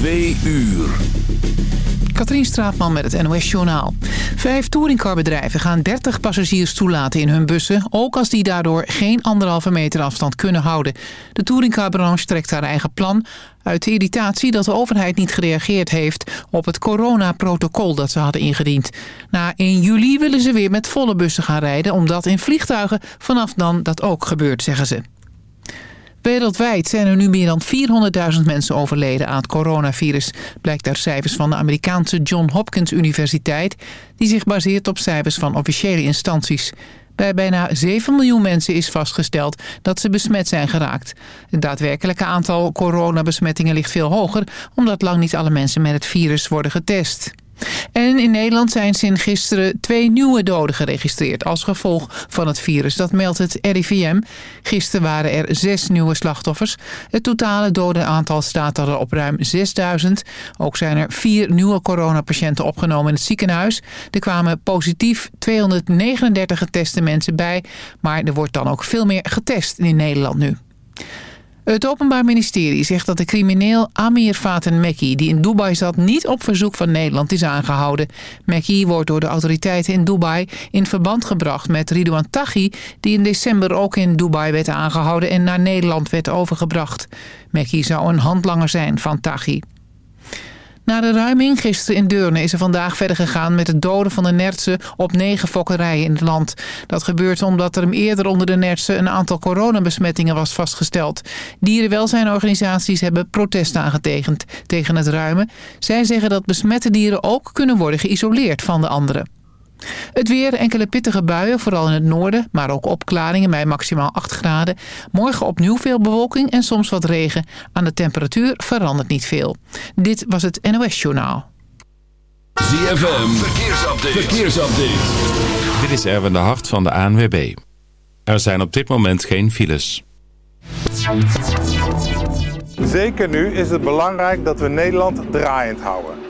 Twee uur. Katrien Straatman met het NOS-journaal. Vijf touringcarbedrijven gaan 30 passagiers toelaten in hun bussen... ook als die daardoor geen anderhalve meter afstand kunnen houden. De touringcarbranche trekt haar eigen plan... uit de irritatie dat de overheid niet gereageerd heeft... op het coronaprotocol dat ze hadden ingediend. Na 1 juli willen ze weer met volle bussen gaan rijden... omdat in vliegtuigen vanaf dan dat ook gebeurt, zeggen ze. Wereldwijd zijn er nu meer dan 400.000 mensen overleden aan het coronavirus. Blijkt uit cijfers van de Amerikaanse John Hopkins Universiteit... die zich baseert op cijfers van officiële instanties. Bij bijna 7 miljoen mensen is vastgesteld dat ze besmet zijn geraakt. Het daadwerkelijke aantal coronabesmettingen ligt veel hoger... omdat lang niet alle mensen met het virus worden getest. En in Nederland zijn sinds gisteren twee nieuwe doden geregistreerd... als gevolg van het virus. Dat meldt het RIVM. Gisteren waren er zes nieuwe slachtoffers. Het totale dodenaantal staat er op ruim 6000. Ook zijn er vier nieuwe coronapatiënten opgenomen in het ziekenhuis. Er kwamen positief 239 geteste mensen bij. Maar er wordt dan ook veel meer getest in Nederland nu. Het Openbaar Ministerie zegt dat de crimineel Amir Faten Mekki... die in Dubai zat, niet op verzoek van Nederland is aangehouden. Mekki wordt door de autoriteiten in Dubai in verband gebracht met Ridouan Taghi... die in december ook in Dubai werd aangehouden en naar Nederland werd overgebracht. Mekki zou een handlanger zijn van Taghi. Na de ruiming gisteren in Deurne is er vandaag verder gegaan met het doden van de nertsen op negen fokkerijen in het land. Dat gebeurt omdat er eerder onder de nertsen een aantal coronabesmettingen was vastgesteld. Dierenwelzijnorganisaties hebben protest aangetekend tegen het ruimen. Zij zeggen dat besmette dieren ook kunnen worden geïsoleerd van de anderen. Het weer, enkele pittige buien, vooral in het noorden, maar ook opklaringen bij maximaal 8 graden. Morgen opnieuw veel bewolking en soms wat regen. Aan de temperatuur verandert niet veel. Dit was het NOS Journaal. ZFM, verkeersupdate. verkeersupdate. Dit is Erwin de Hart van de ANWB. Er zijn op dit moment geen files. Zeker nu is het belangrijk dat we Nederland draaiend houden.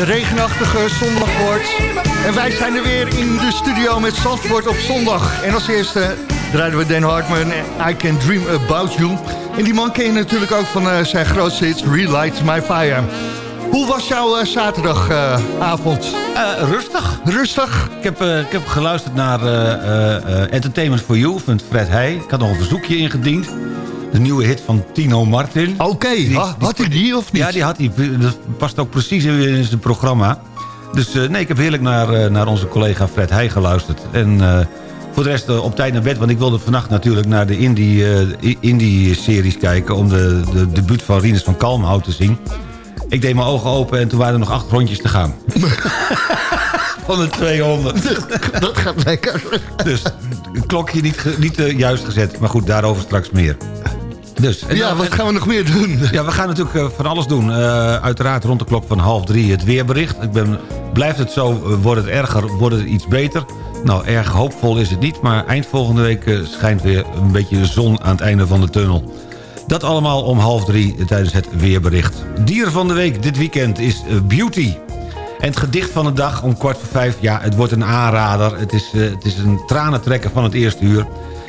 Een regenachtige zondag wordt. En wij zijn er weer in de studio met Zandvoort op zondag. En als eerste draaien we Dan Hartman I Can Dream About You. En die man ken je natuurlijk ook van uh, zijn grootste hits Relight My Fire. Hoe was jouw uh, zaterdagavond? Uh, rustig. Rustig? Ik heb, ik heb geluisterd naar Entertainment for You van Fred Heij. Ik had nog een verzoekje ingediend de nieuwe hit van Tino Martin. Oké, okay. had hij die of niet? Ja, die had hij. Dat past ook precies in zijn programma. Dus uh, nee, ik heb heerlijk naar, uh, naar onze collega Fred Heij geluisterd. En uh, voor de rest op tijd naar bed. Want ik wilde vannacht natuurlijk naar de Indie-series Indie kijken... om de, de debuut van Rinus van Kalmhout te zien. Ik deed mijn ogen open en toen waren er nog acht rondjes te gaan. van de 200. Dat gaat lekker. Dus het klokje niet, niet juist gezet. Maar goed, daarover straks meer. Dus, ja, wat gaan we nog meer doen? Ja, we gaan natuurlijk uh, van alles doen. Uh, uiteraard rond de klok van half drie het weerbericht. Ik ben, blijft het zo, uh, wordt het erger, wordt het iets beter? Nou, erg hoopvol is het niet, maar eind volgende week schijnt weer een beetje de zon aan het einde van de tunnel. Dat allemaal om half drie tijdens het weerbericht. Dier van de week dit weekend is Beauty. En het gedicht van de dag om kwart voor vijf, ja, het wordt een aanrader. Het is, het is een tranentrekker van het eerste uur.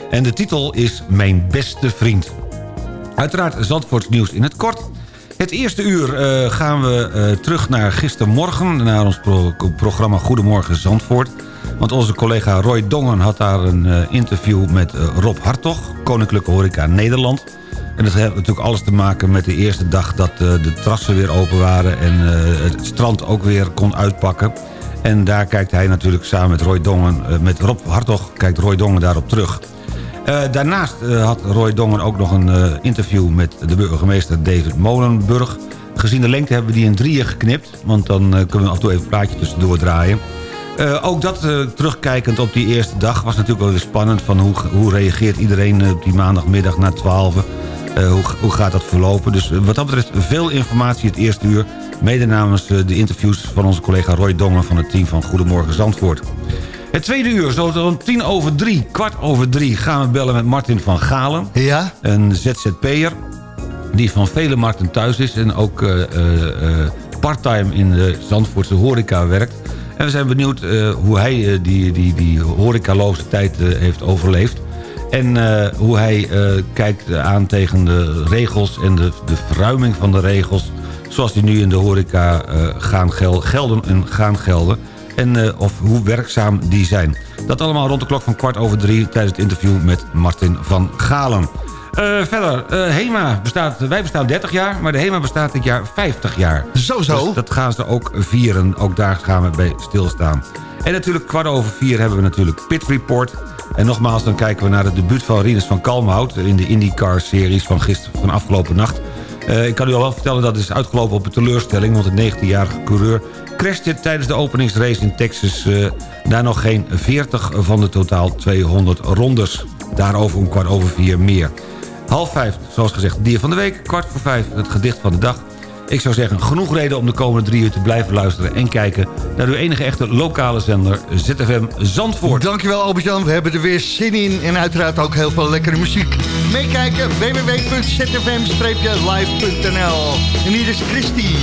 En de titel is Mijn beste vriend. Uiteraard Zandvoorts nieuws in het kort. Het eerste uur uh, gaan we uh, terug naar gistermorgen... naar ons pro programma Goedemorgen Zandvoort. Want onze collega Roy Dongen had daar een uh, interview met Rob Hartog... Koninklijke Horeca Nederland. En dat heeft natuurlijk alles te maken met de eerste dag... dat de terrassen weer open waren en het strand ook weer kon uitpakken. En daar kijkt hij natuurlijk samen met Roy Dongen... met Rob Hartog kijkt Roy Dongen daarop terug... Uh, daarnaast uh, had Roy Dongen ook nog een uh, interview met de burgemeester David Molenburg. Gezien de lengte hebben we die in drieën geknipt. Want dan kunnen we af en toe even een plaatje tussendoor draaien. ook dat terugkijkend op die eerste dag was natuurlijk wel weer spannend. Van hoe, hoe reageert iedereen op die maandagmiddag na 12 hoe, hoe gaat dat verlopen? Dus wat dat betreft veel informatie het eerste uur. Mede namens de interviews van onze collega Roy Dongen van het team van Goedemorgen Zandvoort. Het tweede uur, zo rond tien over drie, kwart over drie... gaan we bellen met Martin van Galen. Ja? Een ZZP'er die van vele markten thuis is... en ook uh, uh, parttime in de Zandvoortse horeca werkt. En we zijn benieuwd hoe hij die, die, die horecaloze tijd heeft overleefd. En hoe hij kijkt aan tegen de regels en de, de verruiming van de regels... zoals die nu in de horeca gaan gelden en gaan gelden en uh, of hoe werkzaam die zijn. Dat allemaal rond de klok van kwart over drie... tijdens het interview met Martin van Galen. Uh, verder, uh, HEMA bestaat, wij bestaan 30 jaar, maar de HEMA bestaat dit jaar 50 jaar. Zo zo. Dus dat gaan ze ook vieren. Ook daar gaan we bij stilstaan. En natuurlijk kwart over vier hebben we natuurlijk Pit Report. En nogmaals, dan kijken we naar het debuut van Rinus van Kalmhout... in de IndyCar-series van, gisteren, van afgelopen nacht. Uh, ik kan u al wel vertellen dat het is uitgelopen op een teleurstelling... want de 19-jarige coureur crashte tijdens de openingsrace in Texas... Uh, daar nog geen 40 van de totaal 200 rondes. Daarover om kwart over vier meer. Half vijf, zoals gezegd, dier van de week. Kwart voor vijf, het gedicht van de dag. Ik zou zeggen, genoeg reden om de komende drie uur te blijven luisteren... en kijken naar uw enige echte lokale zender ZFM Zandvoort. Dankjewel Albert-Jan, we hebben er weer zin in. En uiteraard ook heel veel lekkere muziek. Meekijken, www.zfm-live.nl En hier is Christy.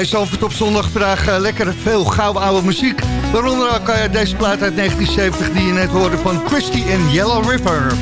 Bij Zalvert op zondag vandaag uh, lekker veel gouden oude muziek. Waaronder kan je deze plaat uit 1970 die je net hoorde van Christy en Yellow River.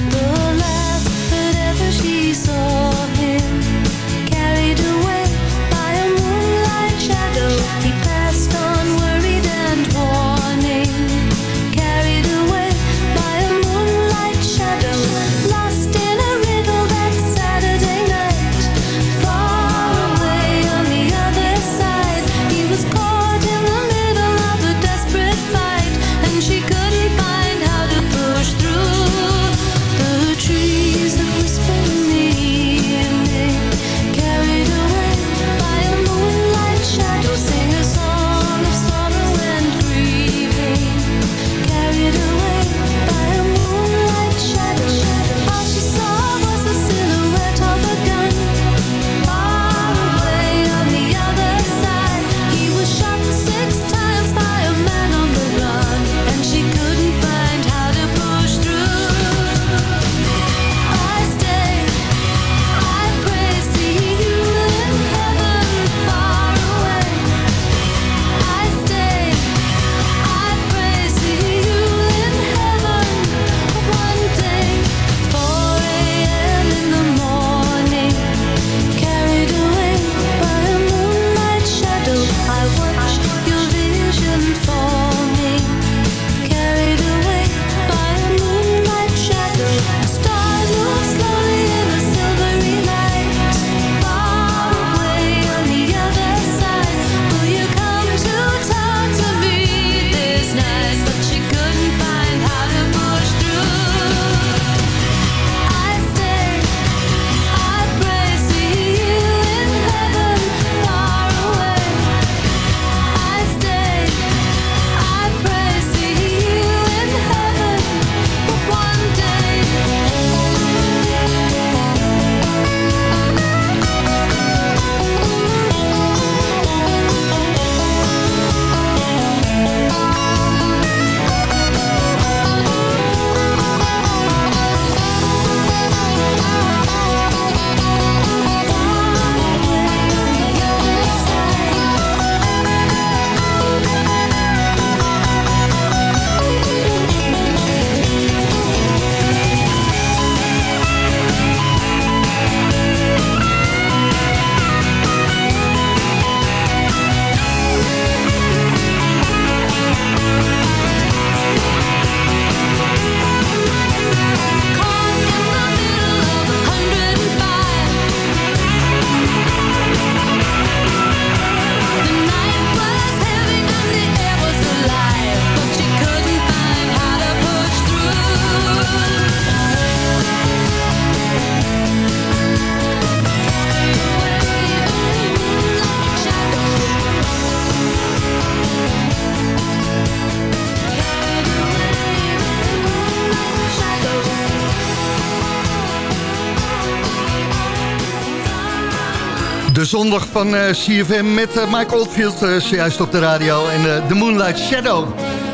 Zondag van uh, CFM met uh, Mike Oldfield uh, zojuist op de radio en de Moonlight Shadow.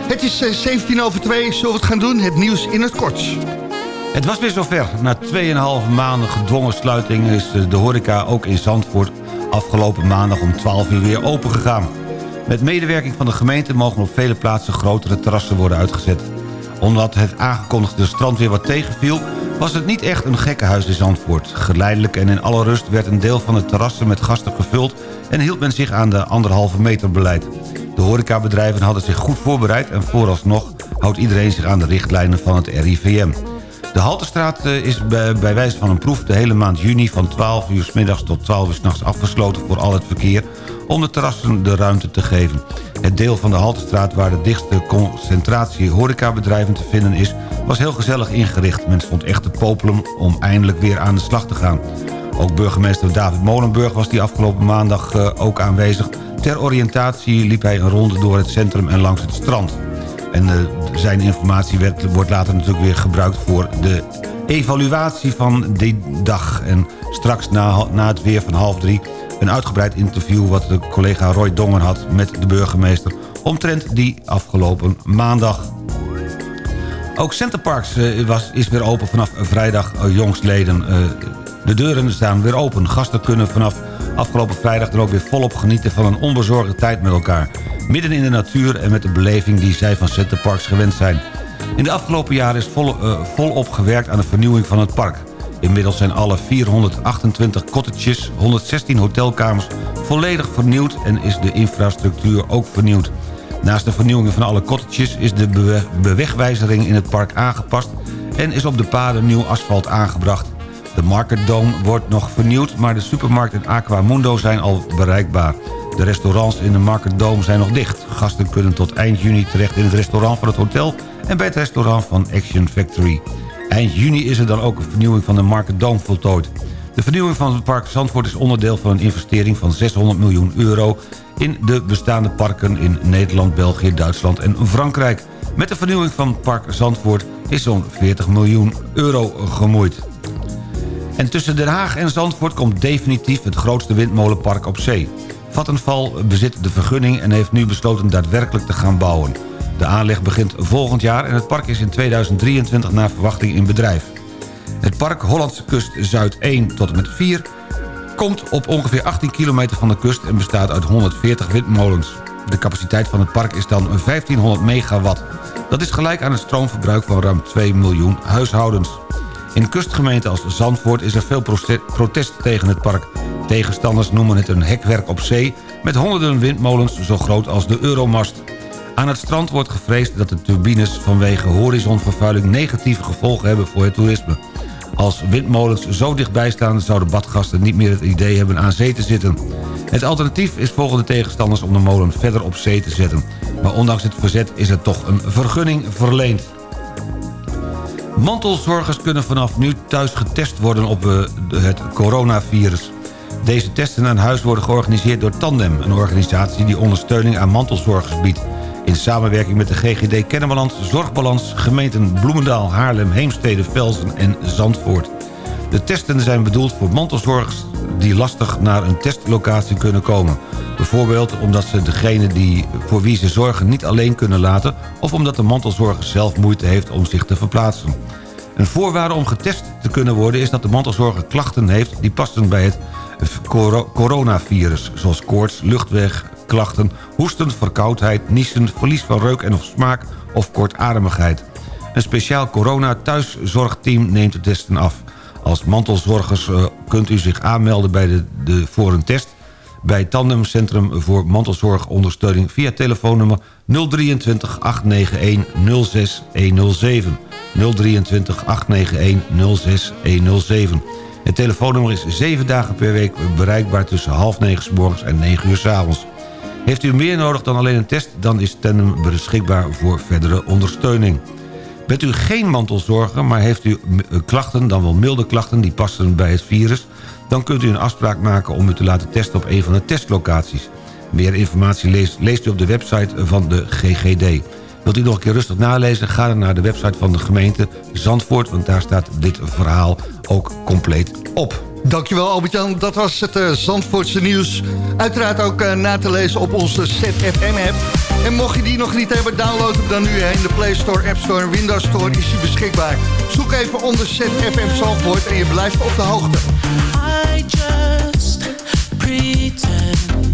Het is 17 over 2, zullen we het gaan doen? Het nieuws in het kort. Het was weer zover. Na 2,5 maanden gedwongen sluiting is de horeca ook in Zandvoort afgelopen maandag om 12 uur weer open gegaan. Met medewerking van de gemeente mogen op vele plaatsen grotere terrassen worden uitgezet. Omdat het aangekondigde strand weer wat tegenviel was het niet echt een gekkenhuis in Zandvoort. Geleidelijk en in alle rust werd een deel van de terrassen met gasten gevuld... en hield men zich aan de anderhalve meter beleid. De horecabedrijven hadden zich goed voorbereid... en vooralsnog houdt iedereen zich aan de richtlijnen van het RIVM. De Haltestraat eh, is bij wijze van een proef de hele maand juni... van 12 uur s middags tot 12 uur s nachts afgesloten voor al het verkeer... om de terrassen de ruimte te geven. Het deel van de Haltestraat waar de dichtste concentratie horecabedrijven te vinden is... was heel gezellig ingericht. Men stond echt te popelen om eindelijk weer aan de slag te gaan. Ook burgemeester David Molenburg was die afgelopen maandag uh, ook aanwezig. Ter oriëntatie liep hij een ronde door het centrum en langs het strand. En uh, zijn informatie wordt later natuurlijk weer gebruikt voor de evaluatie van die dag. En straks na, na het weer van half drie een uitgebreid interview... wat de collega Roy Dongen had met de burgemeester... omtrent die afgelopen maandag. Ook Centerparks uh, was, is weer open vanaf vrijdag uh, jongstleden. Uh, de deuren staan weer open. Gasten kunnen vanaf Afgelopen vrijdag dan ook weer volop genieten van een onbezorgde tijd met elkaar. Midden in de natuur en met de beleving die zij van Centerparks gewend zijn. In de afgelopen jaren is vol, uh, volop gewerkt aan de vernieuwing van het park. Inmiddels zijn alle 428 cottages, 116 hotelkamers volledig vernieuwd... en is de infrastructuur ook vernieuwd. Naast de vernieuwing van alle cottages is de bewegwijzering in het park aangepast... en is op de paden nieuw asfalt aangebracht. De Market Dome wordt nog vernieuwd, maar de supermarkt en Aquamundo zijn al bereikbaar. De restaurants in de Market Dome zijn nog dicht. Gasten kunnen tot eind juni terecht in het restaurant van het hotel... en bij het restaurant van Action Factory. Eind juni is er dan ook een vernieuwing van de Market Dome voltooid. De vernieuwing van het park Zandvoort is onderdeel van een investering van 600 miljoen euro... in de bestaande parken in Nederland, België, Duitsland en Frankrijk. Met de vernieuwing van het park Zandvoort is zo'n 40 miljoen euro gemoeid. En tussen Den Haag en Zandvoort komt definitief het grootste windmolenpark op zee. Vattenval bezit de vergunning en heeft nu besloten daadwerkelijk te gaan bouwen. De aanleg begint volgend jaar en het park is in 2023 naar verwachting in bedrijf. Het park Hollandse Kust Zuid 1 tot en met 4 komt op ongeveer 18 kilometer van de kust en bestaat uit 140 windmolens. De capaciteit van het park is dan 1500 megawatt. Dat is gelijk aan het stroomverbruik van ruim 2 miljoen huishoudens. In kustgemeenten als Zandvoort is er veel protest tegen het park. Tegenstanders noemen het een hekwerk op zee... met honderden windmolens zo groot als de Euromast. Aan het strand wordt gevreesd dat de turbines vanwege horizonvervuiling... negatieve gevolgen hebben voor het toerisme. Als windmolens zo dichtbij staan... zouden badgasten niet meer het idee hebben aan zee te zitten. Het alternatief is volgens de tegenstanders om de molen verder op zee te zetten. Maar ondanks het verzet is er toch een vergunning verleend. Mantelzorgers kunnen vanaf nu thuis getest worden op eh, het coronavirus. Deze testen aan huis worden georganiseerd door Tandem... een organisatie die ondersteuning aan mantelzorgers biedt. In samenwerking met de GGD Kennemerland, Zorgbalans... gemeenten Bloemendaal, Haarlem, Heemstede, Velzen en Zandvoort. De testen zijn bedoeld voor mantelzorgers die lastig naar een testlocatie kunnen komen. Bijvoorbeeld omdat ze degene die, voor wie ze zorgen niet alleen kunnen laten... of omdat de mantelzorger zelf moeite heeft om zich te verplaatsen. Een voorwaarde om getest te kunnen worden is dat de mantelzorger klachten heeft... die passen bij het coronavirus, zoals koorts, luchtwegklachten... hoesten, verkoudheid, niezen, verlies van reuk en of smaak of kortademigheid. Een speciaal corona-thuiszorgteam neemt de testen af. Als mantelzorgers uh, kunt u zich aanmelden bij de, de, voor een test... bij Tandemcentrum voor Mantelzorgondersteuning... via telefoonnummer 023 891 06107. 023 891 06107. Het telefoonnummer is 7 dagen per week bereikbaar tussen half 9 s morgens en 9 uur s avonds. Heeft u meer nodig dan alleen een test, dan is Tandem beschikbaar voor verdere ondersteuning. Bent u geen mantelzorger, maar heeft u eh, klachten, dan wel milde klachten... die passen bij het virus... dan kunt u een afspraak maken om u te laten testen op een van de testlocaties. Meer informatie leest, leest u op de website van de GGD. Wilt u nog een keer rustig nalezen? Ga dan naar de website van de gemeente Zandvoort... want daar staat dit verhaal ook compleet op. Dankjewel Albert-Jan, dat was het uh, Zandvoortse nieuws. Uiteraard ook uh, na te lezen op onze ZFM-app. En mocht je die nog niet hebben, download hem dan nu in de Play Store, App Store en Windows Store is hij beschikbaar. Zoek even onder ZFM Zandvoort en je blijft op de hoogte. I just pretend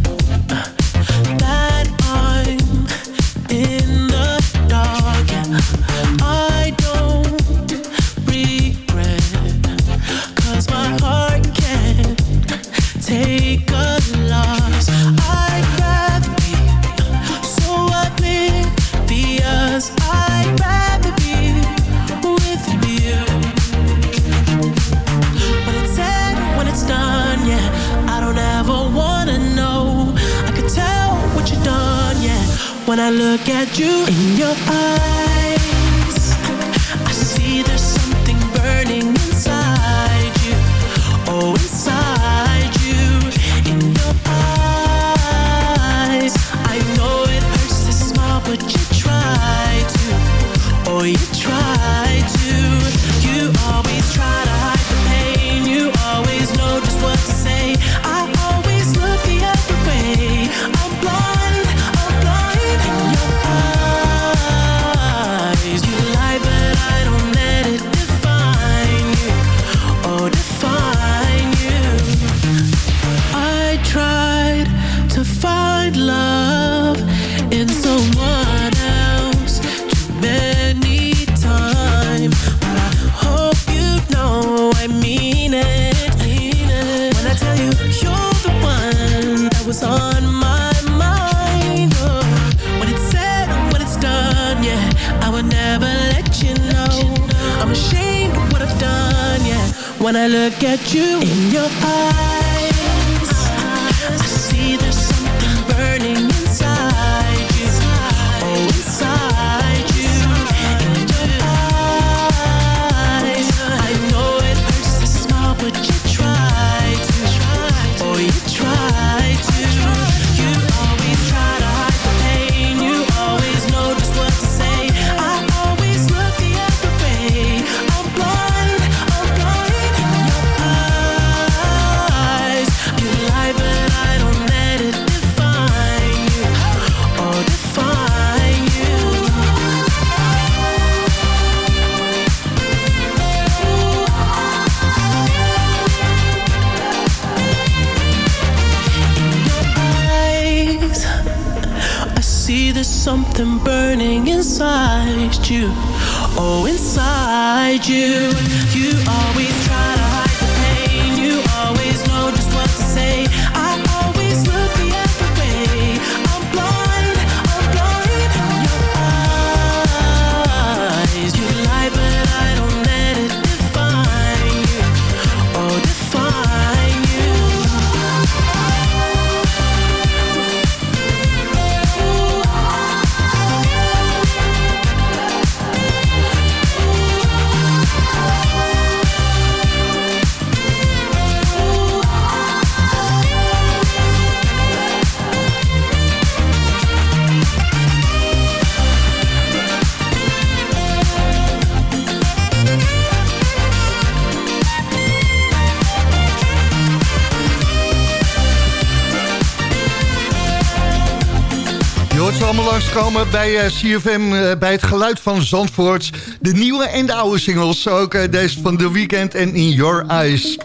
bij eh, CFM, eh, bij het geluid van Zandvoort. De nieuwe en de oude singles, ook eh, deze van The Weekend en In Your Eyes.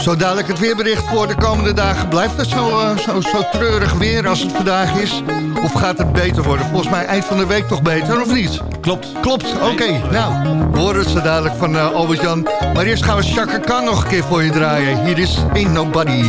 Zo dadelijk het weerbericht voor de komende dagen. Blijft het zo, zo, zo treurig weer als het vandaag is? Of gaat het beter worden? Volgens mij eind van de week toch beter, of niet? Klopt. Klopt, oké. Nou, horen het dadelijk van Albert-Jan. Maar eerst gaan we Shaka Khan nog een keer voor je draaien. Hier is Ain't Nobody.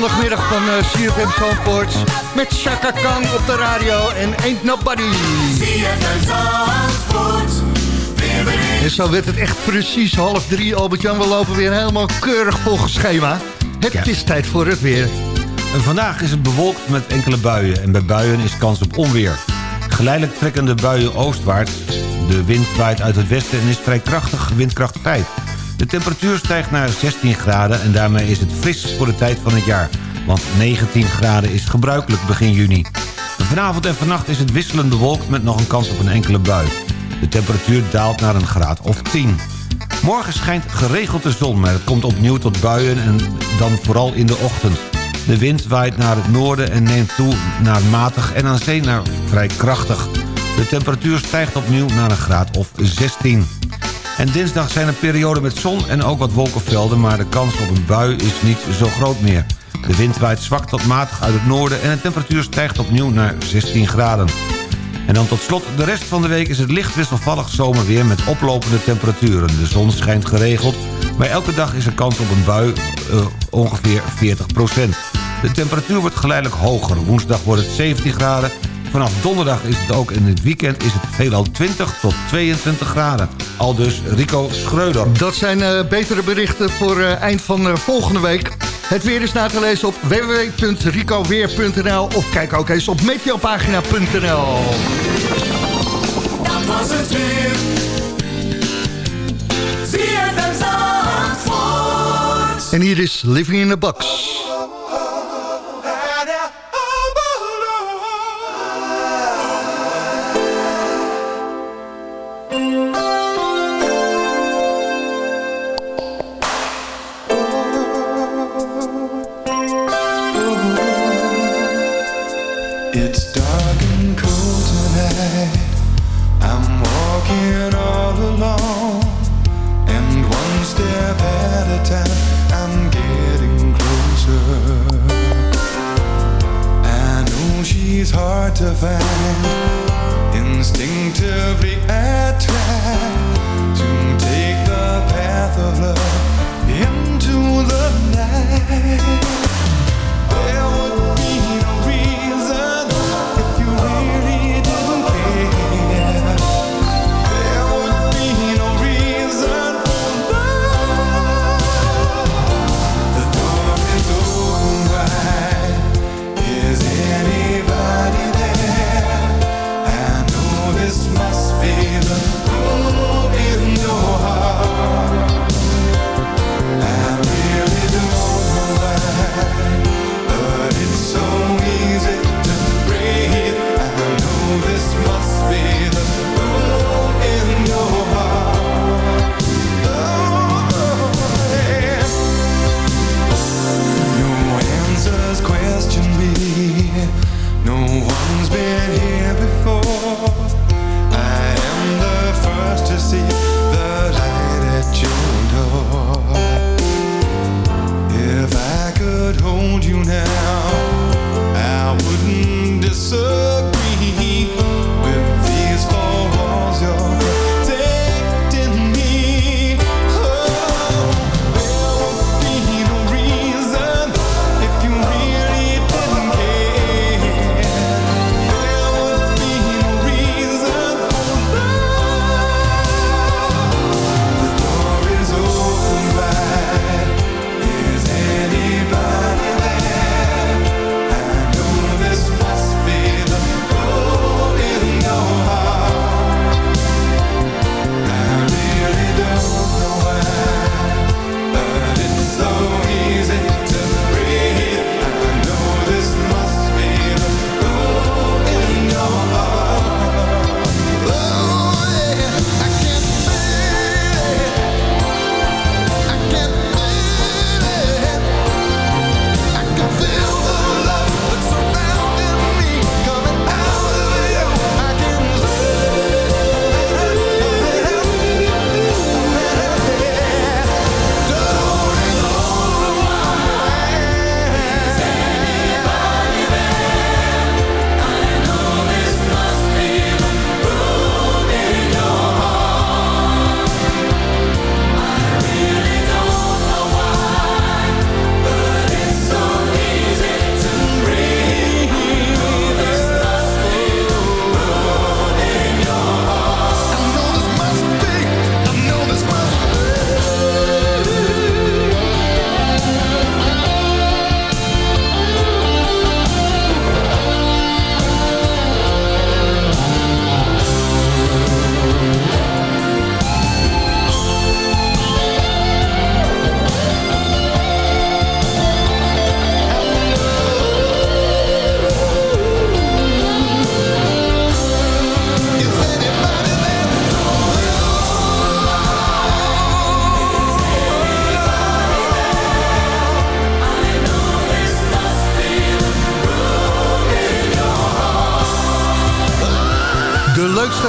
Zondagmiddag van uh, CFM Zandvoort. Met Chaka Kang op de radio en Ain't Nobody. En zo werd het echt precies half drie. Albert-Jan, we lopen weer helemaal keurig volgens schema. Het is tijd voor het weer. En vandaag is het bewolkt met enkele buien. En bij buien is kans op onweer. Geleidelijk trekken de buien oostwaarts. De wind waait uit het westen en is vrij krachtig, windkracht 5. De temperatuur stijgt naar 16 graden en daarmee is het fris voor de tijd van het jaar. Want 19 graden is gebruikelijk begin juni. Vanavond en vannacht is het wisselend bewolkt met nog een kans op een enkele bui. De temperatuur daalt naar een graad of 10. Morgen schijnt geregeld de zon, maar het komt opnieuw tot buien en dan vooral in de ochtend. De wind waait naar het noorden en neemt toe naar matig en aan zee naar vrij krachtig. De temperatuur stijgt opnieuw naar een graad of 16. En dinsdag zijn er perioden met zon en ook wat wolkenvelden... maar de kans op een bui is niet zo groot meer. De wind waait zwak tot matig uit het noorden... en de temperatuur stijgt opnieuw naar 16 graden. En dan tot slot, de rest van de week is het licht wisselvallig zomerweer... met oplopende temperaturen. De zon schijnt geregeld, maar elke dag is er kans op een bui uh, ongeveer 40% De temperatuur wordt geleidelijk hoger. Woensdag wordt het 17 graden Vanaf donderdag is het ook in het weekend is het veelal 20 tot 22 graden. Al dus Rico Schreuder. Dat zijn uh, betere berichten voor uh, eind van uh, volgende week. Het weer is na te lezen op www.ricoweer.nl of kijk ook eens op meteopagina.nl. Dat was het weer. En hier is Living in a Box.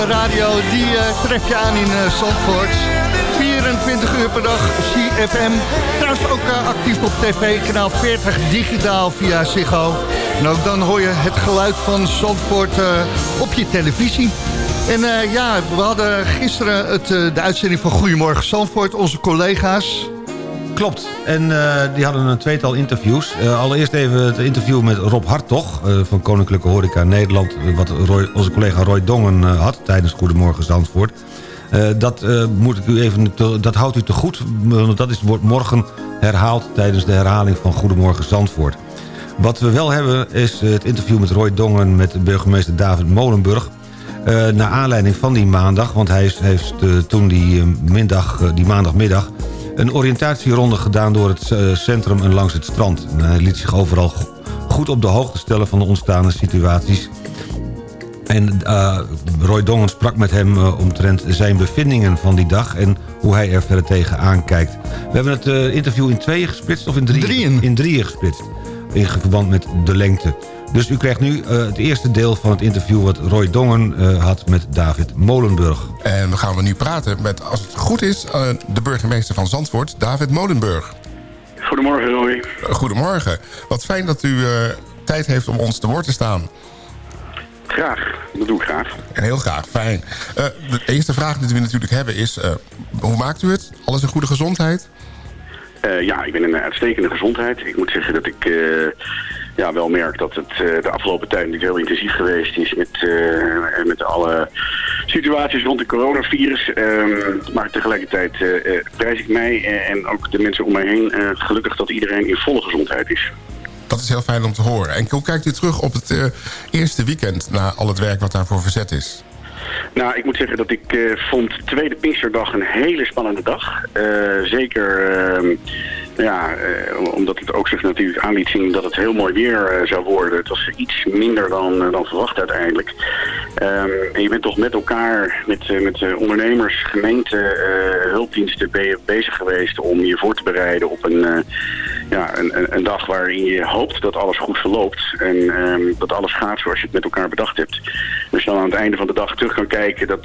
Radio, die tref je aan in uh, Zandvoort. 24 uur per dag, CFM. Trouwens ook eh, actief op tv, kanaal 40 digitaal via Ziggo. En ook dan hoor je het geluid van Zandvoort op je televisie. En ja, we hadden gisteren het, de uitzending van Goedemorgen Zandvoort, onze collega's... Klopt. En uh, die hadden een tweetal interviews. Uh, allereerst even het interview met Rob Hartog uh, van Koninklijke Horeca Nederland... wat Roy, onze collega Roy Dongen had tijdens Goedemorgen Zandvoort. dat, moet ik u even dat houdt u te goed, want dat is, wordt morgen herhaald... tijdens de herhaling van Goedemorgen Zandvoort. Wat we wel hebben is het interview met Roy Dongen... met burgemeester David Molenburg... naar aanleiding van die maandag, want hij heeft toen die, middag, die maandagmiddag een oriëntatieronde gedaan door het eh, centrum en langs het strand. hij liet zich overal goed op de hoogte stellen van de ontstaande situaties. En uh, Roy Dongen sprak met hem uh, omtrent zijn bevindingen van die dag... en hoe hij er verder tegen aankijkt. We hebben het uh, interview in tweeën gesplitst of in drieën? Drieën. In drieën gesplitst, in verband met de lengte. Dus u krijgt nu uh, het eerste deel van het interview... wat Roy Dongen uh, had met David Molenburg. En we gaan we nu praten met, als het goed is... Uh, de burgemeester van Zandvoort, David Molenburg. Goedemorgen, Roy. Goedemorgen. Wat fijn dat u tijd heeft om ons te woord te staan. Graag, dat doe ik graag. En heel graag, fijn. de eerste vraag die we natuurlijk hebben is... hoe maakt u het? Alles in goede gezondheid? ja, ik ben in een uitstekende gezondheid. Ik moet zeggen dat ik ja, wel merk dat het uh, de afgelopen tijd natuurlijk heel intensief geweest is met, uh, met alle situaties rond het coronavirus. Um, maar tegelijkertijd uh, prijs ik mij en ook de mensen om mij heen gelukkig dat iedereen in volle gezondheid is. Dat is heel fijn om te horen. En hoe kijkt u terug op het eerste weekend na al het werk wat daarvoor verzet is? Nou, ik moet zeggen dat ik uh, vond tweede Pinksterdag een hele spannende dag. Uh, zeker ja, omdat het ook zich natuurlijk aan liet zien dat het heel mooi weer zou worden. Het was iets minder dan, dan verwacht uiteindelijk. Ehm, en je bent toch met elkaar, met, met ondernemers, gemeenten, hulpdiensten ben bezig geweest om je voor te bereiden op een, ja, een, een, dag waarin je hoopt dat alles goed verloopt. En ehm, dat alles gaat zoals je het met elkaar bedacht hebt. Dus dan aan het einde van de dag terug kan kijken dat,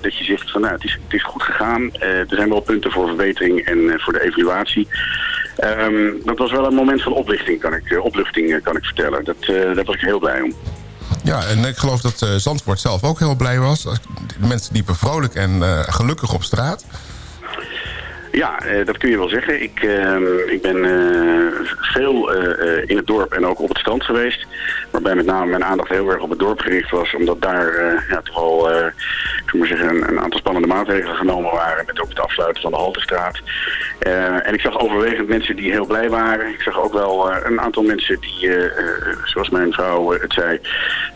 dat je zegt van nou, het is, het is goed gegaan. Er zijn wel punten voor verbetering en voor de evaluatie. Um, dat was wel een moment van oplichting, kan ik, opluchting kan ik vertellen. Dat, daar was ik heel blij om. Ja, en ik geloof dat Zandvoort zelf ook heel blij was. Mensen liepen vrolijk en gelukkig op straat. Ja, uh, dat kun je wel zeggen. Ik, uh, ik ben uh, veel in het dorp en ook op het strand geweest. Waarbij met name mijn aandacht heel erg op het dorp gericht was. Omdat daar ja, toch wel maar zeggen, een, een, aantal spannende maatregelen genomen waren. Met ook het afsluiten van de Haltestraat. en ik zag overwegend mensen die heel blij waren. Ik zag ook wel een aantal mensen die, zoals mijn vrouw het zei...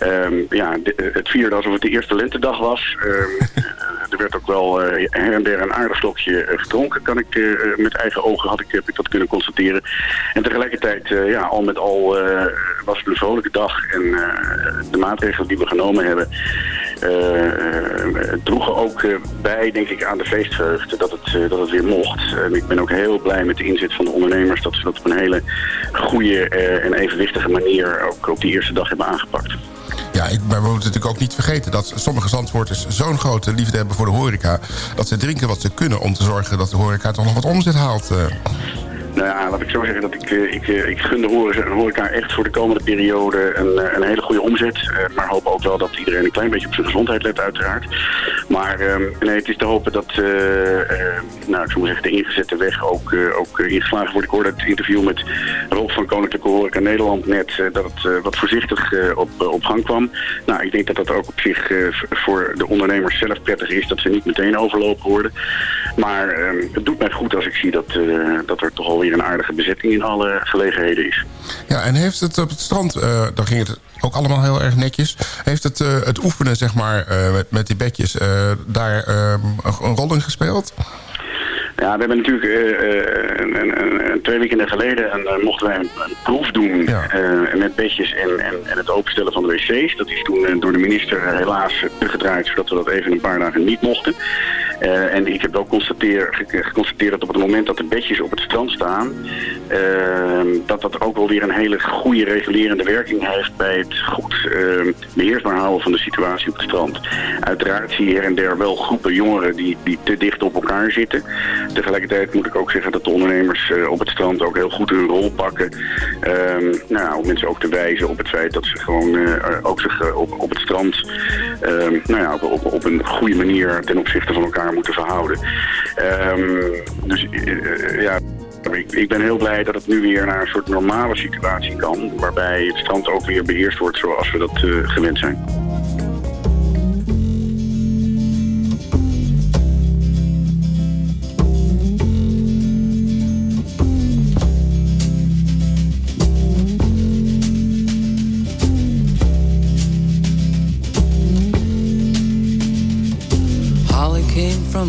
Um, ja, het vierde alsof het de eerste lentedag was. Ehm, er werd ook wel her en der een aardig slokje gedronken kan ik uh, met eigen ogen had ik, heb ik dat kunnen constateren. En tegelijkertijd, uh, ja, al met al was het een vrolijke dag. En de maatregelen die we genomen hebben, droegen ook bij, denk ik, aan de feestvreugde dat het, dat het weer mocht. En ik ben ook heel blij met de inzet van de ondernemers dat ze dat op een hele goede en evenwichtige manier ook op die eerste dag hebben aangepakt. Ik, maar we moeten natuurlijk ook niet vergeten dat sommige zandwoorders zo'n grote liefde hebben voor de horeca... dat ze drinken wat ze kunnen om te zorgen dat de horeca toch nog wat omzet haalt. Uh. Nou ja, laat ik zo zeggen dat ik, eh, ik, eh, ik gun de horeca echt voor de komende periode een, eh, een hele goede omzet. Maar hoop ook wel dat iedereen een klein beetje op zijn gezondheid let uiteraard. Maar ehm, nee, het is te hopen dat nou, ik zou zeggen, de ingezette weg ook, ook ingeslagen wordt. Ik hoorde het interview met Rob van Koninklijke Horeca Nederland net dat het wat voorzichtig op, op gang kwam. Nou, ik denk dat dat ook op zich voor de ondernemers zelf prettig is dat ze niet meteen overlopen worden. Maar ehm, het doet mij goed als ik zie dat, dat er toch al weer een aardige bezetting in alle gelegenheden is. Ja, en heeft het op het strand, uh, dan ging het ook allemaal heel erg netjes. Heeft het, het oefenen, zeg maar, met, met die bedjes, daar ehm, een rol in gespeeld? Ja, we hebben natuurlijk uh, een, een, een, twee weken geleden en, mochten wij een, een proef doen ja. uh, met bedjes en, en, en, het openstellen van de wc's. Dat is toen door de minister helaas teruggedraaid, zodat we dat even een paar dagen niet mochten. Uh, en ik heb ook geconstateerd dat op het moment dat de bedjes op het strand staan, ehm, dat dat ook wel weer een hele goede regulerende werking heeft bij het goed ehm, beheersbaar houden van de situatie op het strand. Uiteraard zie je hier en der wel groepen jongeren die, die te dicht op elkaar zitten. Tegelijkertijd moet ik ook zeggen dat de ondernemers eh, op het strand ook heel goed hun rol pakken. Ehm, nou, om mensen ook te wijzen op het feit dat ze gewoon eh, ook zich eh, op, op het strand ehm, nou ja, op, op, een goede manier ten opzichte van elkaar moeten verhouden. Ehm, dus ja, ik, ik ben heel blij dat het nu weer naar een soort normale situatie kan. Waarbij het strand ook weer beheerst wordt zoals we dat gewend zijn.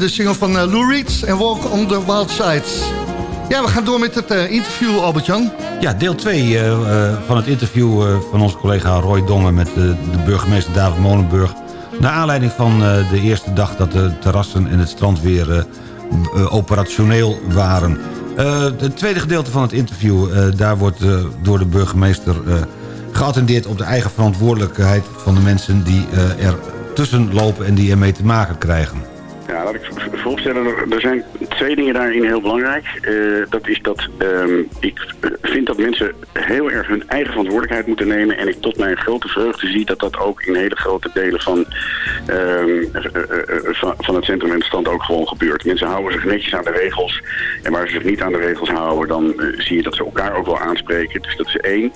de single van eh, Lou Reed en Walk on the Wild Sides. Ja, we gaan door met het eh, interview, Albert-Jan. Ja, deel 2 van het interview eh, van onze collega Roy Dongen... met eh, de burgemeester David Molenburg. Naar aanleiding van eh, de eerste dag dat de terrassen en het strand weer eh, eh, operationeel waren. Eh, het tweede gedeelte van het interview, eh, daar wordt eh, door de burgemeester... eh, geattendeerd op de eigen verantwoordelijkheid van de mensen die eh, er tussen lopen en die ermee te maken krijgen? Laat ik er- zijn twee dingen daarin heel belangrijk. Eh, dat is dat ehm, ik vind dat mensen heel erg hun eigen verantwoordelijkheid moeten nemen. En ik tot mijn grote vreugde zie dat dat ook in hele grote delen van, ehm, eh, eh, van, het centrum en de stand ook gewoon gebeurt. Mensen houden zich netjes aan de regels. En waar ze zich niet aan de regels houden, dan zie je dat ze elkaar ook wel aanspreken. Dus dat is één.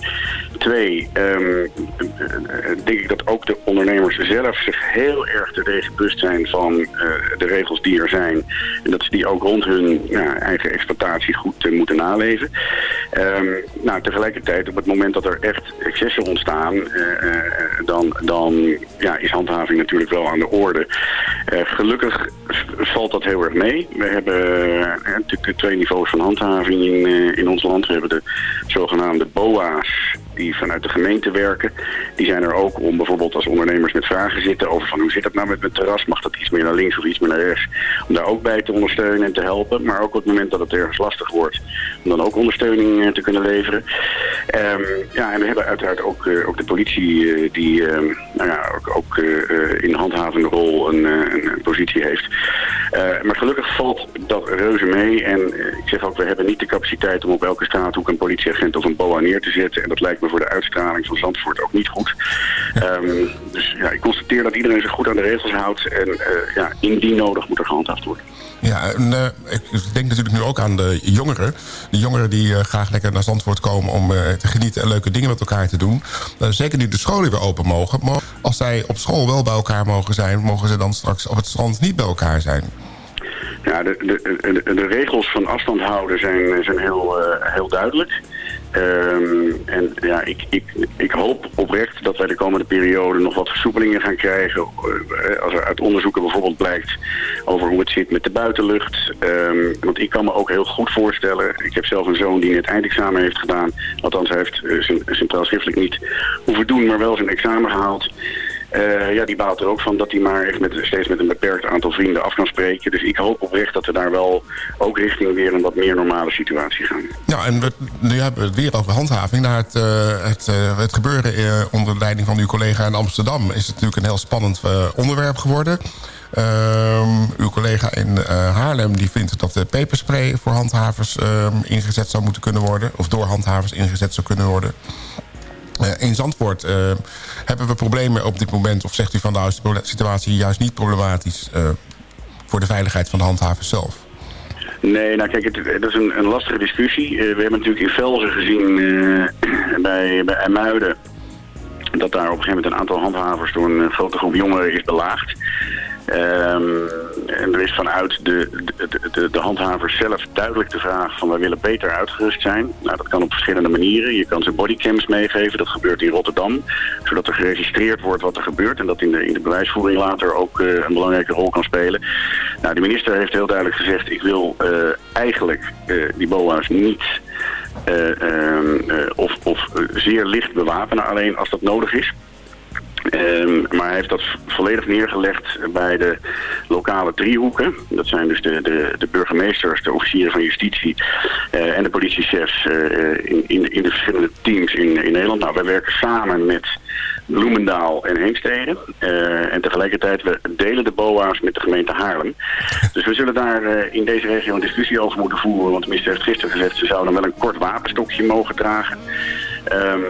Twee, ehm, eh, eh, denk ik dat ook de ondernemers zelf zich heel erg terdege bewust zijn van de regels die er zijn. En dat ze die ook rond hun ja, eigen exploitatie goed eh, moeten naleven. Ehm, nou, tegelijkertijd, op het moment dat er echt excessen ontstaan, eh, eh, dan, dan ja, is handhaving natuurlijk wel aan de orde. Gelukkig valt dat heel erg mee. We hebben natuurlijk twee niveaus van handhaving in, in ons land. We hebben de zogenaamde BOA's die vanuit de gemeente werken. Die zijn er ook om bijvoorbeeld als ondernemers met vragen zitten over van hoe zit het nou met mijn terras, mag dat iets meer naar links of iets meer naar rechts, om daar ook bij te ondersteunen en te helpen. Maar ook op het moment dat het ergens lastig wordt, om dan ook ondersteuning eh, te kunnen leveren. Ehm, ja, en we hebben uiteraard ook, eh, ook de politie eh, die ehm, nou ja, ook, ook in de handhavende rol een positie heeft. Eh, maar gelukkig valt dat reuze mee. En eh, ik zeg ook, we hebben niet de capaciteit om op elke straathoek een politieagent of een BOA neer te zetten. En dat lijkt me voor de uitstraling van Zandvoort ook niet goed. Ehm, dus ja, ik constateer dat iedereen zich goed aan de regels houdt. En eh, ja, indien nodig moet er gehandhaafd worden. Ja, en, ik denk natuurlijk nu ook aan de jongeren. De jongeren die graag lekker naar Zandvoort komen om te genieten en leuke dingen met elkaar te doen. Zeker nu de scholen weer open mogen. Maar als zij op school wel bij elkaar mogen zijn, mogen ze dan straks op het strand niet bij elkaar zijn. Ja, de, de, de, de regels van afstand houden zijn, zijn heel, eh, heel duidelijk. Ehm, en ja, ik, ik, ik hoop oprecht dat wij de komende periode nog wat versoepelingen gaan krijgen. Eh, Als er uit onderzoeken bijvoorbeeld blijkt over hoe het zit met de buitenlucht. Ehm, want ik kan me ook heel goed voorstellen. Ik heb zelf een zoon die net eindexamen heeft gedaan. Althans, hij heeft eh, zijn centraal schriftelijk niet hoeven doen, maar wel zijn examen gehaald. Eh, ja, die baalt er ook van dat hij maar echt met, steeds met een beperkt aantal vrienden af kan spreken. Dus ik hoop oprecht dat we daar wel ook richting weer een wat meer normale situatie gaan. Ja, en we, nu hebben we het weer over handhaving. Na het, eh, het, eh, het gebeuren onder leiding van uw collega in Amsterdam... is het natuurlijk een heel spannend onderwerp geworden. Ehm, uw collega in Haarlem die vindt dat de peperspray voor handhavers ehm, ingezet zou moeten kunnen worden. Of door handhavers ingezet zou kunnen worden. Eh, in Zandvoort eh, hebben we problemen op dit moment. Of zegt u van nou is de situatie juist niet problematisch... eh, voor de veiligheid van de handhavers zelf? Nee, nou kijk, het, is een, een lastige discussie. We hebben natuurlijk in Velzen gezien bij, bij IJmuiden... dat daar op een gegeven moment een aantal handhavers door een grote groep jongeren is belaagd. Ehm, en er is vanuit de, de, de, de handhavers zelf duidelijk de vraag van wij willen beter uitgerust zijn. Nou, dat kan op verschillende manieren. Je kan ze bodycams meegeven, dat gebeurt in Rotterdam. Zodat er geregistreerd wordt wat er gebeurt en dat in de, in de bewijsvoering later ook eh, een belangrijke rol kan spelen. Nou, de minister heeft heel duidelijk gezegd ik wil eh, eigenlijk eh, die BOA's niet eh, ehm, eh, of, of zeer licht bewapenen, alleen als dat nodig is. Ehm, maar hij heeft dat volledig neergelegd bij de lokale driehoeken. Dat zijn dus de, de, de burgemeesters, de officieren van justitie eh, en de politiechefs eh, in, in, de, in de verschillende teams in, in Nederland. Nou, wij werken samen met Bloemendaal en Heemstede. Eh, en tegelijkertijd, we delen de BOA's met de gemeente Haarlem. Dus we zullen daar in deze regio een discussie over moeten voeren. Want de minister heeft gisteren gezegd, ze zouden wel een kort wapenstokje mogen dragen. Ehm,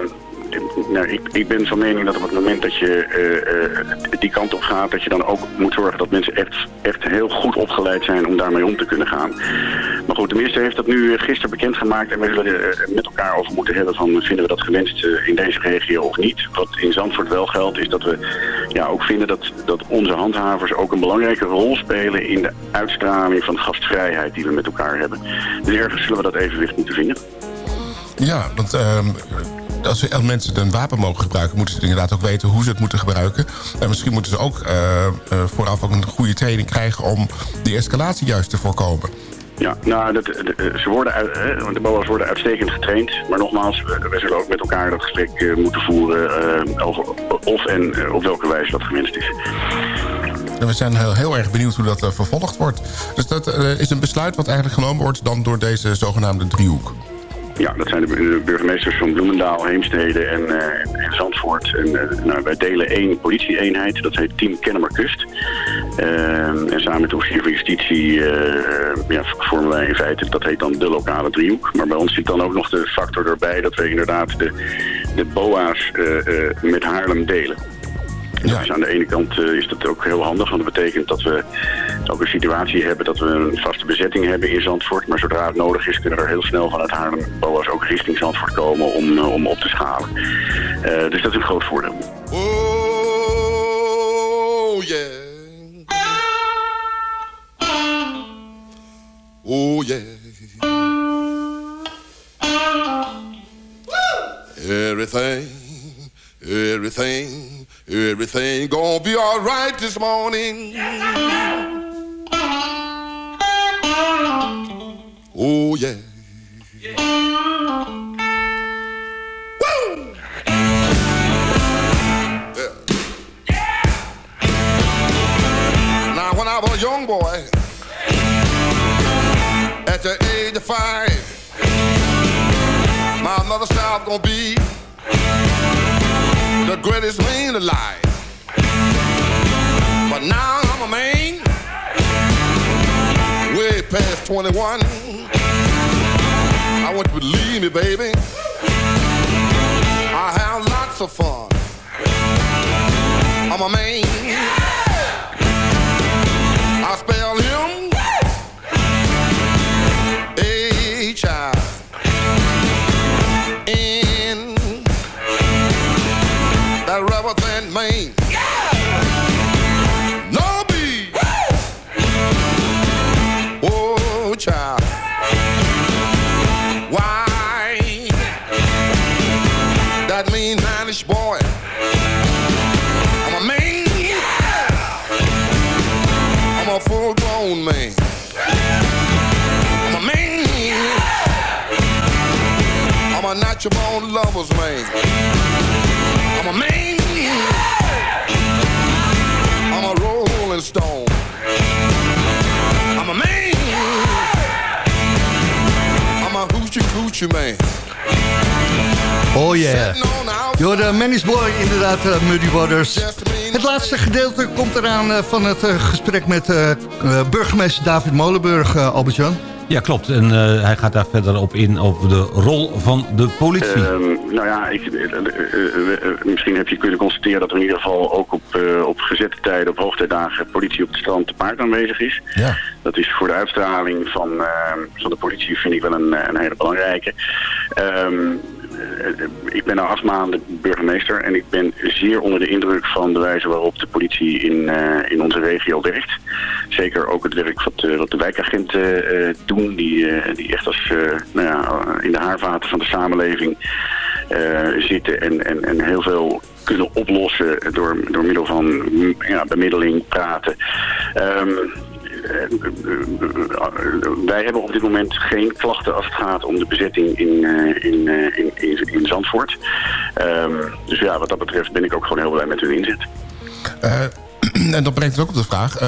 nou, ik, ik ben van mening dat op het moment dat je eh, eh, die kant op gaat... dat je dan ook moet zorgen dat mensen echt, echt heel goed opgeleid zijn om daarmee om te kunnen gaan. Maar goed, de minister heeft dat nu eh, gisteren bekendgemaakt... en we zullen er met elkaar over moeten hebben van... vinden we dat gewenst in deze regio of niet. Wat in Zandvoort wel geldt is dat we ja, ook vinden dat, dat onze handhavers... ook een belangrijke rol spelen in de uitstraling van gastvrijheid die we met elkaar hebben. Dus ergens zullen we dat evenwicht moeten vinden. Ja, want ehm, als, als mensen een wapen mogen gebruiken... moeten ze inderdaad ook weten hoe ze het moeten gebruiken. En misschien moeten ze ook eh, eh, vooraf ook een goede training krijgen... om die escalatie juist te voorkomen. Ja, nou, dat, de- ze worden, uit- de BOA's worden uitstekend getraind. Maar nogmaals, we, zullen ook met elkaar dat gesprek eh, moeten voeren... over of en op welke wijze dat gewenst is. En we zijn heel, heel erg benieuwd hoe dat vervolgd wordt. Dus dat is een besluit wat eigenlijk genomen wordt... dan door deze zogenaamde driehoek. Ja, dat zijn de burgemeesters van Bloemendaal, Heemstede en, eh, en Zandvoort. En, eh, nou, wij delen één politieeenheid, dat heet Team Kennemerkust. Eh, en samen met de officier van justitie eh, ja, vormen wij in feite, dat heet dan de lokale driehoek. Maar bij ons zit dan ook nog de factor erbij dat we inderdaad de, de BOA's met Haarlem delen. Dus aan de ene kant eh, is dat ook heel handig, want dat betekent dat we ook een situatie hebben dat we een vaste bezetting hebben in Zandvoort. Maar zodra het nodig is, kunnen er heel snel vanuit Haarlem BOA's ook richting Zandvoort komen om, eh, om op te schalen. Eh, dus dat is een groot voordeel. Oh, yeah. Oh, yeah. Everything, everything, everything gonna be all right this morning. Oh, yeah. Now, when I was a young boy, at the age of five, my mother said I was gonna be the greatest man alive. But now I'm a man, way past 21. I want you to believe me, baby. I have lots of fun. I'm a man. Band man. No B. Oh, child. Why? That mean manish boy. I'm a man. I'm a full grown man. I'm a man. I'm a natural born lover's man. I'm a man. Coochie man. Oh yeah. Door de Manny's Boy, inderdaad, uh, Muddy Waters. Het laatste gedeelte komt eraan uh, van het uh, gesprek met burgemeester David Molenburg, Albert-Jan. Ja, klopt. En uh, hij gaat daar verder op in over de rol van de politie. Um, nou ja, ik, uh, uh, misschien heb je kunnen constateren dat er in ieder geval ook op, op gezette tijden, op hoogtijdagen, politie op het strand te paard aanwezig is. Ja. Dat is voor de uitstraling van, van de politie vind ik wel een, een hele belangrijke. Um, ik ben nu acht maanden burgemeester en ik ben zeer onder de indruk van de wijze waarop de politie in, uh, in onze regio werkt. Zeker ook het werk wat, de wijkagenten doen, die, die echt als nou ja, in de haarvaten van de samenleving zitten en, en, en heel veel kunnen oplossen door, door middel van ja, bemiddeling, praten. Um, wij hebben op dit moment geen klachten als het gaat om de bezetting in, uh, in, uh, in, in, in, Zandvoort. Um, dus ja, wat dat betreft ben ik ook gewoon heel blij met hun inzet. Uh, en dat brengt het ook op de vraag.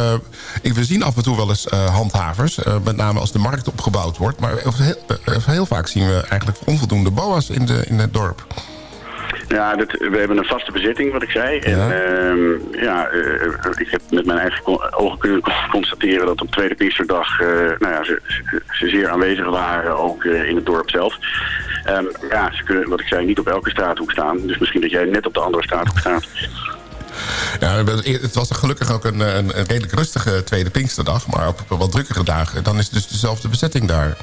we zien af en toe wel eens handhavers, met name als de markt opgebouwd wordt. Maar heel, heel, vaak zien we eigenlijk onvoldoende boa's in, de, in het dorp. Ja, dit, we hebben een vaste bezetting, wat ik zei. En ja, uh, ja uh, ik heb met mijn eigen ogen kunnen constateren dat op tweede Pinksterdag uh, nou ja, ze, ze, zeer aanwezig waren, ook in het dorp zelf. Um, ja, ze kunnen, wat ik zei, niet op elke straathoek staan. Dus misschien dat jij net op de andere straathoek staat. Ja, het was gelukkig ook een, een, een redelijk rustige tweede Pinksterdag. Maar op wat drukkere dagen, dan is dus dezelfde bezetting daar.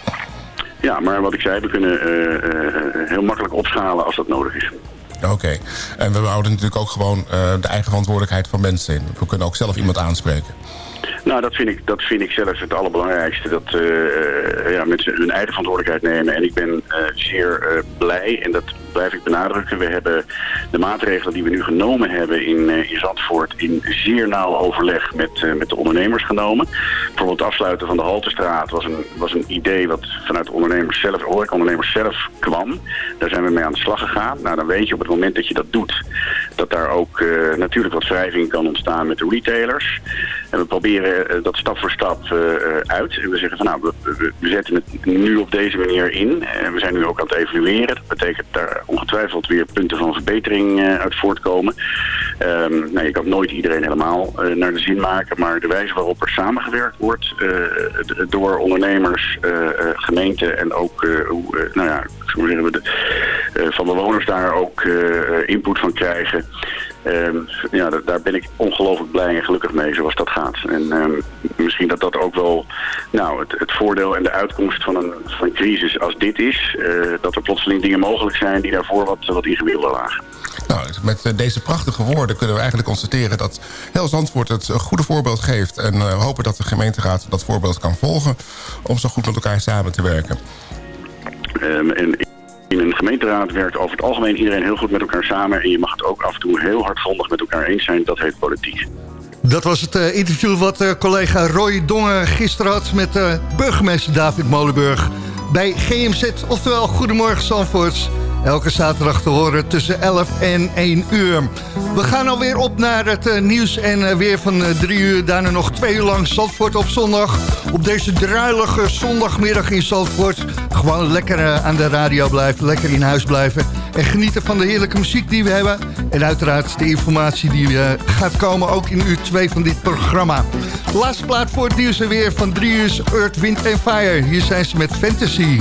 Ja, maar wat ik zei, we kunnen heel makkelijk opschalen als dat nodig is. Oké. En we houden natuurlijk ook gewoon uh, de eigen verantwoordelijkheid van mensen in. We kunnen ook zelf iemand aanspreken. Nou, dat vind ik, dat vind ik zelf het allerbelangrijkste. Dat uh, ja, mensen hun eigen verantwoordelijkheid nemen. En ik ben zeer blij, en dat blijf ik benadrukken. We hebben de maatregelen die we nu genomen hebben in, in Zandvoort... in zeer nauw overleg met, met de ondernemers genomen. Bijvoorbeeld het afsluiten van de Haltestraat was een, was een idee... wat vanuit de ondernemers zelf, horecaondernemers zelf kwam. Daar zijn we mee aan de slag gegaan. Nou, dan weet je op het moment dat je dat doet... dat daar ook natuurlijk wat wrijving kan ontstaan met de retailers. En we proberen eh, dat stap voor stap eh, eh, uit. En we zeggen van nou, we- we zetten het nu op deze manier in. En we zijn nu ook aan het evalueren. Dat betekent daar ongetwijfeld weer punten van verbetering eh, uit voortkomen. Ehm, nou, je kan nooit iedereen helemaal eh, naar de zin maken. Maar de wijze waarop er samengewerkt wordt eh, door ondernemers, gemeenten en ook nou ja, we de, van bewoners daar ook input van krijgen. Ehm, ja, da- daar ben ik ongelooflijk blij en gelukkig mee zoals dat gaat. En ehm, misschien dat dat ook wel nou, het, het voordeel en de uitkomst van een, van een crisis als dit is. eh, dat er plotseling dingen mogelijk zijn die daarvoor wat, wat ingewikkelder lagen. Nou, met eh, deze prachtige woorden kunnen we eigenlijk constateren dat heel Zandvoort het goede voorbeeld geeft. En eh, we hopen dat de gemeenteraad dat voorbeeld kan volgen om zo goed met elkaar samen te werken. Ehm, en in een gemeenteraad werkt over het algemeen iedereen heel goed met elkaar samen. En je mag het ook af en toe heel hardgrondig met elkaar eens zijn. Dat heet politiek. Dat was het eh, interview wat eh, collega Roy Dongen gisteren had... met eh, burgemeester David Molenburg bij GMZ. Oftewel, Goedemorgen Zandvoort. Elke zaterdag te horen tussen 11 en 1 uur. We gaan alweer op naar het eh, nieuws en eh, weer van 3 uur. Daarna nog twee uur lang Zandvoort op zondag. Op deze druilige zondagmiddag in Zandvoort. Gewoon lekker eh, aan de radio blijven, lekker in huis blijven. En genieten van de heerlijke muziek die we hebben. En uiteraard de informatie die eh, gaat komen ook in uur 2 van dit programma. Laatste plaat voor het nieuws en weer van 3 uur Earth, Wind Fire. Hier zijn ze met Fantasy.